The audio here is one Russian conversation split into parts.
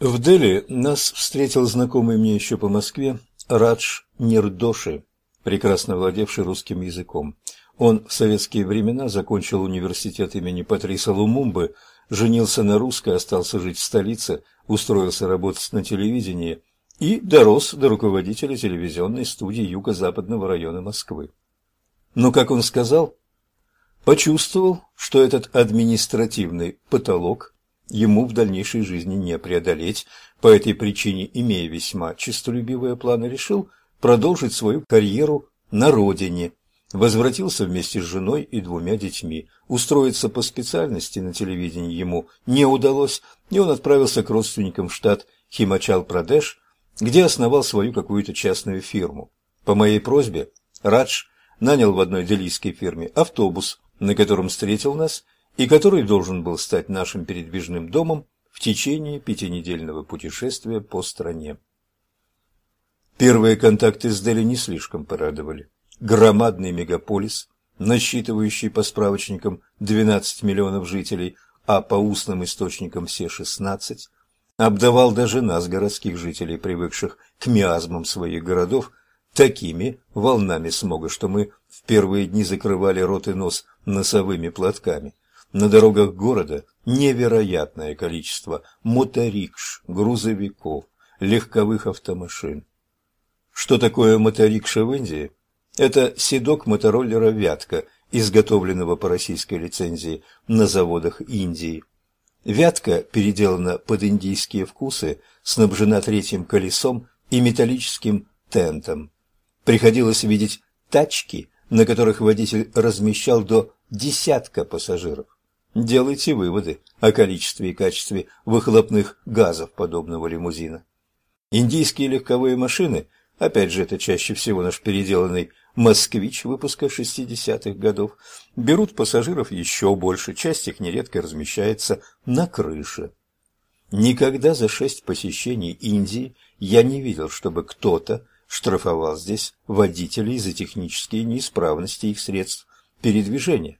В Дели нас встретил знакомый мне еще по Москве Радж Нирдоши, прекрасно владевший русским языком. Он в советские времена закончил университет имени Патриса Лумумбы, женился на русской, остался жить в столице, устроился работать на телевидении и дорос до руководителя телевизионной студии юго-западного района Москвы. Но, как он сказал, почувствовал, что этот административный потолок ему в дальнейшей жизни не преодолеть. По этой причине, имея весьма честолюбивые планы, решил продолжить свою карьеру на родине. Возвратился вместе с женой и двумя детьми. Устроиться по специальности на телевидении ему не удалось, и он отправился к родственникам в штат Химачал-Прадеш, где основал свою какую-то частную фирму. По моей просьбе Радж нанял в одной делийской фирме автобус, на котором встретил нас и который должен был стать нашим передвижным домом в течение пятинедельного путешествия по стране. Первые контакты с Дели не слишком порадовали. Громадный мегаполис, насчитывающий по справочникам 12 миллионов жителей, а по устным источникам все 16, обдавал даже нас, городских жителей, привыкших к миазмам своих городов, такими волнами смога, что мы в первые дни закрывали рот и нос носовыми платками. На дорогах города невероятное количество моторикш, грузовиков, легковых автомашин. Что такое моторикша в Индии? Это седок мотороллера «Вятка», изготовленного по российской лицензии на заводах Индии. «Вятка» переделана под индийские вкусы, снабжена третьим колесом и металлическим тентом. Приходилось видеть тачки, на которых водитель размещал до десятка пассажиров. Делайте выводы о количестве и качестве выхлопных газов подобного лимузина. Индийские легковые машины, опять же это чаще всего наш переделанный «Москвич» выпуска 60-х годов, берут пассажиров еще больше, часть их нередко размещается на крыше. Никогда за шесть посещений Индии я не видел, чтобы кто-то штрафовал здесь водителей за технические неисправности их средств передвижения.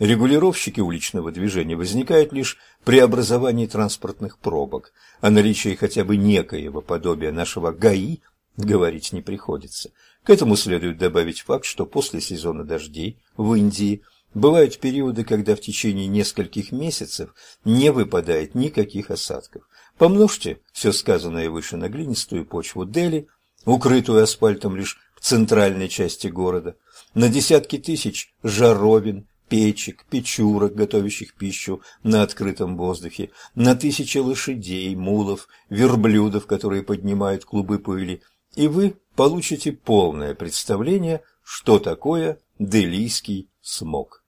Регулировщики уличного движения возникают лишь при образовании транспортных пробок. О наличии хотя бы некоего подобия нашего ГАИ говорить не приходится. К этому следует добавить факт, что после сезона дождей в Индии бывают периоды, когда в течение нескольких месяцев не выпадает никаких осадков. Помножьте все сказанное выше на глинистую почву Дели, укрытую асфальтом лишь в центральной части города, на десятки тысяч жаровин, печек, печурок, готовящих пищу на открытом воздухе, на тысячи лошадей, мулов, верблюдов, которые поднимают клубы пыли, и вы получите полное представление, что такое делийский смог.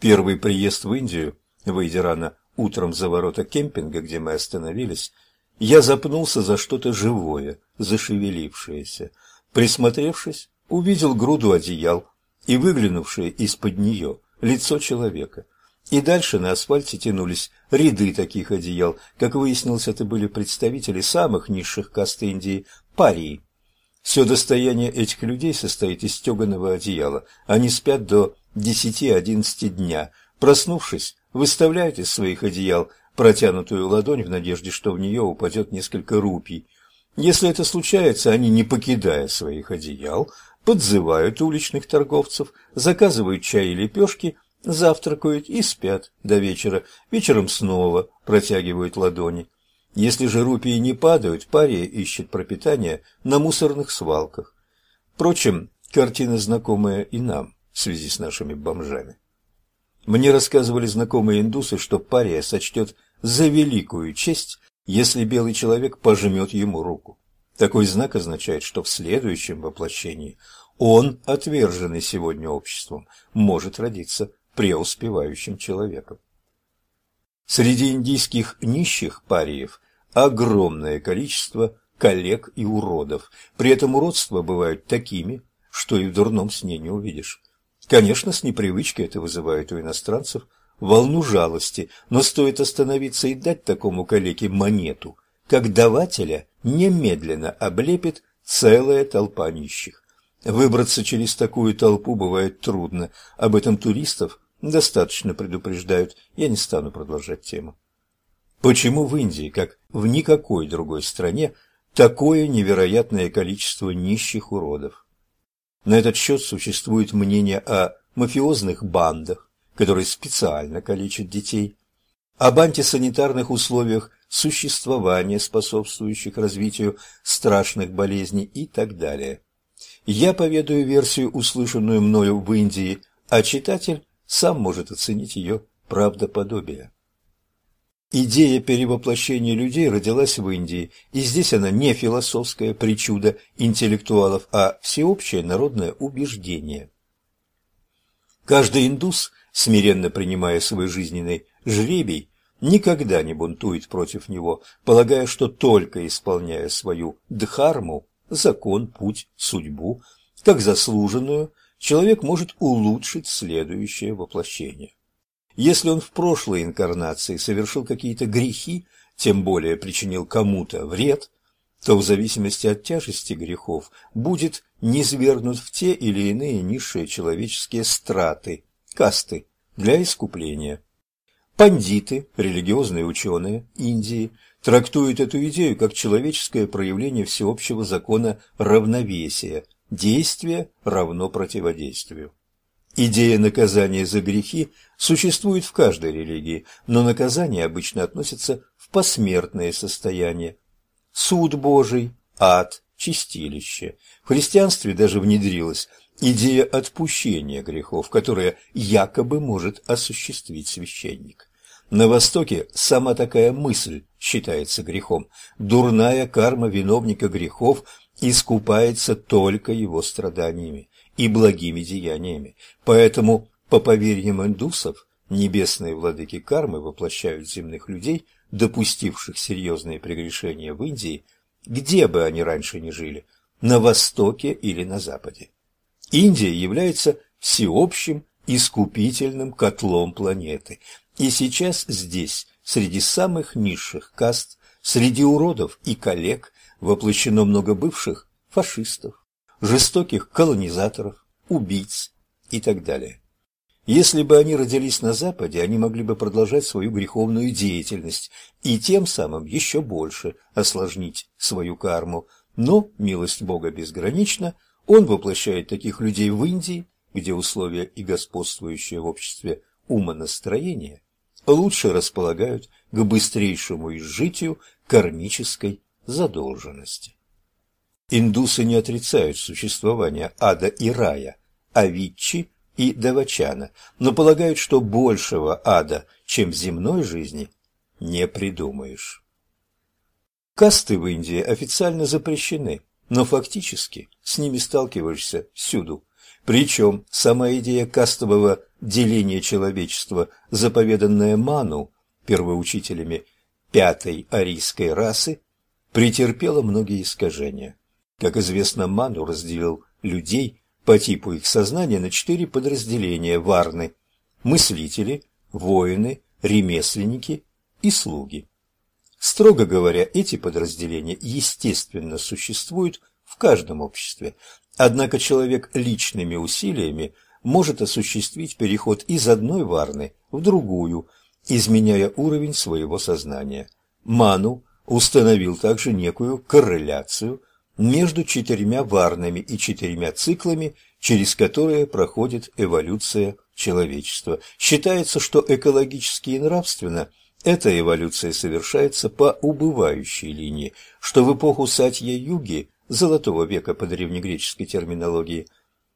Первый приезд в Индию, выйдя рано утром за ворота кемпинга, где мы остановились, я запнулся за что-то живое, зашевелившееся. Присмотревшись, увидел груду одеял, и выглянувшее из-под нее лицо человека. И дальше на асфальте тянулись ряды таких одеял. Как выяснилось, это были представители самых низших каст Индии – парии. Все достояние этих людей состоит из стеганого одеяла. Они спят до 10-11 дня. Проснувшись, выставляют из своих одеял протянутую ладонь в надежде, что в нее упадет несколько рупий. Если это случается, они, не покидая своих одеял, подзывают уличных торговцев, заказывают чай и лепешки, завтракают и спят до вечера. Вечером снова протягивают ладони. Если же рупии не падают, пария ищет пропитание на мусорных свалках. Впрочем, картина знакомая и нам в связи с нашими бомжами. Мне рассказывали знакомые индусы, что пария сочтет за великую честь, если белый человек пожмет ему руку. Такой знак означает, что в следующем воплощении он, отверженный сегодня обществом, может родиться преуспевающим человеком. Среди индийских нищих париев огромное количество коллег и уродов. При этом уродства бывают такими, что и в дурном сне не увидишь. Конечно, с непривычки это вызывает у иностранцев волну жалости, но стоит остановиться и дать такому коллеге монету, как давателя немедленно облепит целая толпа нищих. Выбраться через такую толпу бывает трудно, об этом туристов достаточно предупреждают, я не стану продолжать тему. Почему в Индии, как в никакой другой стране, такое невероятное количество нищих уродов? На этот счет существует мнение о мафиозных бандах, которые специально калечат детей, об антисанитарных условиях существования, способствующих развитию страшных болезней и так далее. Я поведаю версию, услышанную мною в Индии, а читатель сам может оценить ее правдоподобие. Идея перевоплощения людей родилась в Индии, и здесь она не философская причуда интеллектуалов, а всеобщее народное убеждение. Каждый индус, смиренно принимая свой жизненный жребий, никогда не бунтует против него, полагая, что только исполняя свою дхарму, закон, путь, судьбу, как заслуженную, человек может улучшить следующее воплощение. Если он в прошлой инкарнации совершил какие-то грехи, тем более причинил кому-то вред, то в зависимости от тяжести грехов будет низвергнут в те или иные низшие человеческие страты, касты, для искупления. Пандиты, религиозные ученые Индии, трактуют эту идею как человеческое проявление всеобщего закона равновесия, действие равно противодействию. Идея наказания за грехи существует в каждой религии, но наказание обычно относится в посмертное состояние. Суд Божий, ад, чистилище. В христианстве даже внедрилась идея отпущения грехов, которая якобы может осуществить священник. На Востоке сама такая мысль считается грехом. Дурная карма виновника грехов искупается только его страданиями и благими деяниями. Поэтому, по поверьям индусов, небесные владыки кармы воплощают земных людей, допустивших серьезные прегрешения в Индии, где бы они раньше ни жили, на Востоке или на Западе. Индия является всеобщим искупительным котлом планеты. И сейчас здесь, среди самых низших каст, среди уродов и коллег, воплощено много бывших фашистов, жестоких колонизаторов, убийц и так далее. Если бы они родились на Западе, они могли бы продолжать свою греховную деятельность и тем самым еще больше осложнить свою карму. Но милость Бога безгранична, Он воплощает таких людей в Индии, где условия и господствующее в обществе умонастроение лучше располагают к быстрейшему изжитию кармической задолженности. Индусы не отрицают существование ада и рая, авичи и давачана, но полагают, что большего ада, чем в земной жизни, не придумаешь. Касты в Индии официально запрещены, но фактически с ними сталкиваешься всюду. Причем сама идея кастового деления человечества, заповеданная Ману, первоучителями пятой арийской расы, претерпела многие искажения. Как известно, Ману разделил людей по типу их сознания на четыре подразделения варны – мыслители, воины, ремесленники и слуги. Строго говоря, эти подразделения естественно существуют в каждом обществе, Однако человек личными усилиями может осуществить переход из одной варны в другую, изменяя уровень своего сознания. Ману установил также некую корреляцию между четырьмя варнами и четырьмя циклами, через которые проходит эволюция человечества. Считается, что экологически и нравственно эта эволюция совершается по убывающей линии, что в эпоху Сатья-Юги золотого века по древнегреческой терминологии,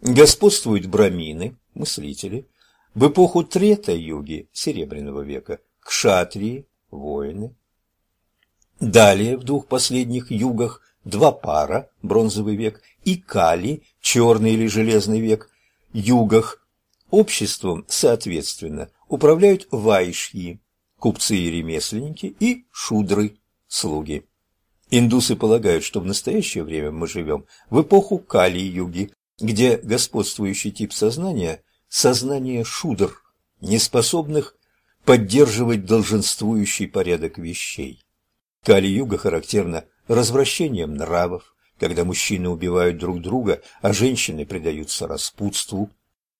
господствуют брамины, мыслители, в эпоху Трета-юги, серебряного века, кшатрии, воины. Далее, в двух последних югах, два пара, бронзовый век, и кали, черный или железный век, югах. Обществом, соответственно, управляют вайшьи, купцы и ремесленники, и шудры, слуги. Индусы полагают, что в настоящее время мы живем в эпоху Кали-юги, где господствующий тип сознания – сознание шудр, неспособных поддерживать долженствующий порядок вещей. Кали-юга характерна развращением нравов, когда мужчины убивают друг друга, а женщины предаются распутству.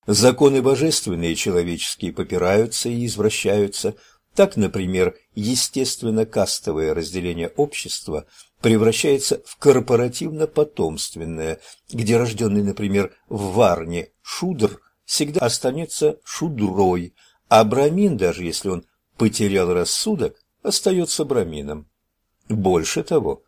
Законы божественные и человеческие попираются и извращаются, Так, например, естественно-кастовое разделение общества превращается в корпоративно-потомственное, где рожденный, например, в Варне шудр всегда останется шудрой, а брамин, даже если он потерял рассудок, остается брамином. Больше того,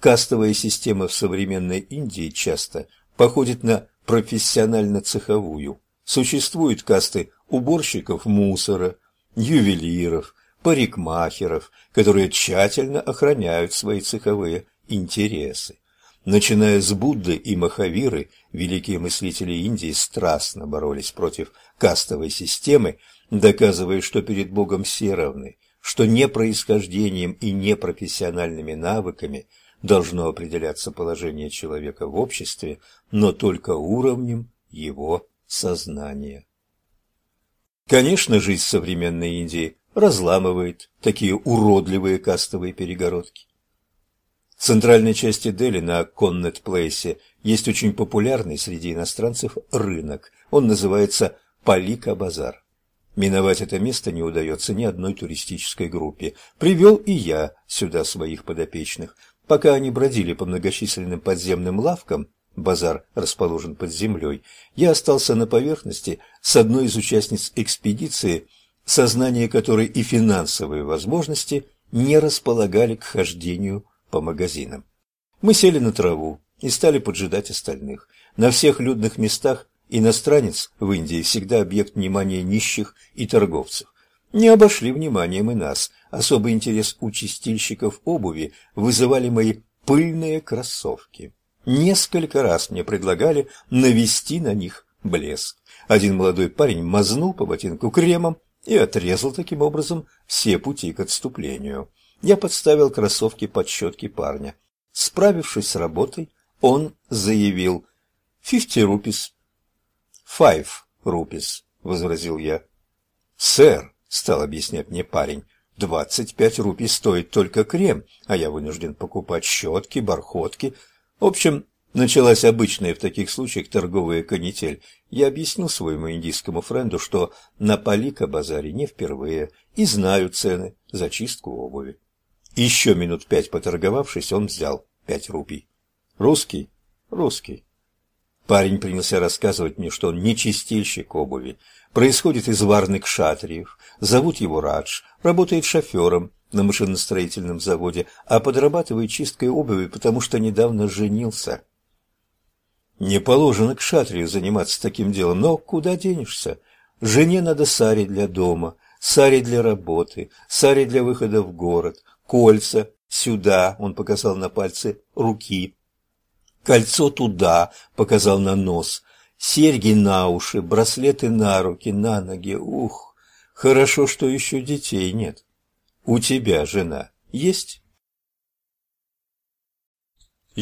кастовая система в современной Индии часто походит на профессионально-цеховую. Существуют касты уборщиков мусора, ювелиров, парикмахеров, которые тщательно охраняют свои цеховые интересы. Начиная с Будды и Махавиры, великие мыслители Индии страстно боролись против кастовой системы, доказывая, что перед Богом все равны, что не происхождением и не профессиональными навыками должно определяться положение человека в обществе, но только уровнем его сознания. Конечно, жизнь современной Индии разламывает такие уродливые кастовые перегородки. В центральной части Дели на Коннет-Плейсе есть очень популярный среди иностранцев рынок. Он называется Палика-базар. Миновать это место не удается ни одной туристической группе. Привел и я сюда своих подопечных. Пока они бродили по многочисленным подземным лавкам, базар расположен под землей, я остался на поверхности с одной из участниц экспедиции, сознание которой и финансовые возможности не располагали к хождению по магазинам. Мы сели на траву и стали поджидать остальных. На всех людных местах иностранец в Индии всегда объект внимания нищих и торговцев. Не обошли вниманием и нас. Особый интерес у чистильщиков обуви вызывали мои пыльные кроссовки. Несколько раз мне предлагали навести на них блеск. Один молодой парень мазнул по ботинку кремом и отрезал таким образом все пути к отступлению. Я подставил кроссовки под щетки парня. Справившись с работой, он заявил «Фифти рупис». «Файв рупис», — возразил я. «Сэр», — стал объяснять мне парень, — «двадцать пять рупий стоит только крем, а я вынужден покупать щетки, бархотки, в общем, началась обычная в таких случаях торговая канитель. Я объяснил своему индийскому френду, что на Палика-базаре не впервые и знаю цены за чистку обуви. Еще минут пять поторговавшись, он взял пять рупий. «Русский? Русский». Парень принялся рассказывать мне, что он не чистильщик обуви, происходит из варных шатриев, зовут его Радж, работает шофером, на машиностроительном заводе, а подрабатывает чисткой обуви, потому что недавно женился. Не положено к шатрию заниматься таким делом, но куда денешься? Жене надо сари для дома, сари для работы, сари для выхода в город, кольца сюда, он показал на пальцы руки, кольцо туда, показал на нос, серьги на уши, браслеты на руки, на ноги. Ух, хорошо, что еще детей нет. У тебя жена есть?